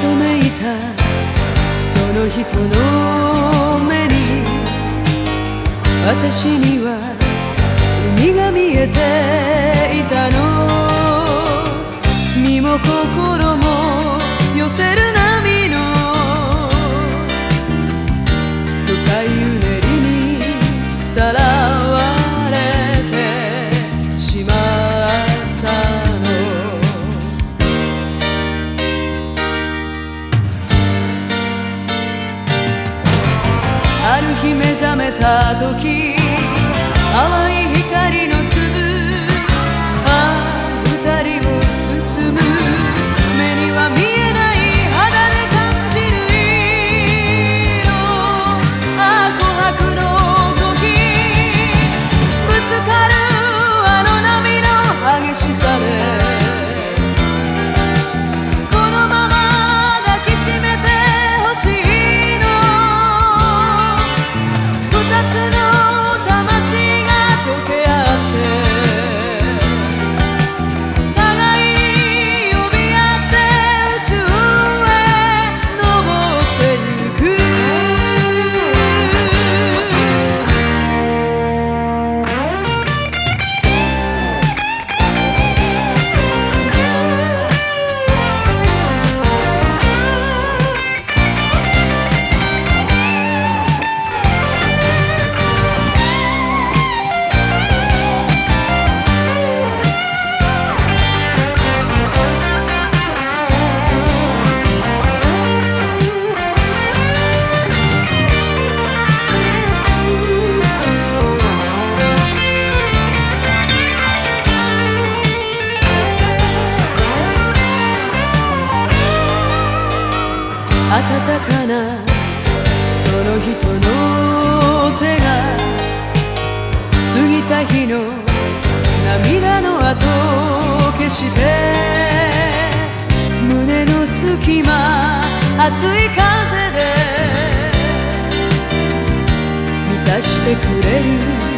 そめいたその人の目に私には海が見えていたの。身も心も寄せるな覚めた時温かなその人の手が過ぎた日の涙の跡を消して胸の隙間熱い風で満たしてくれる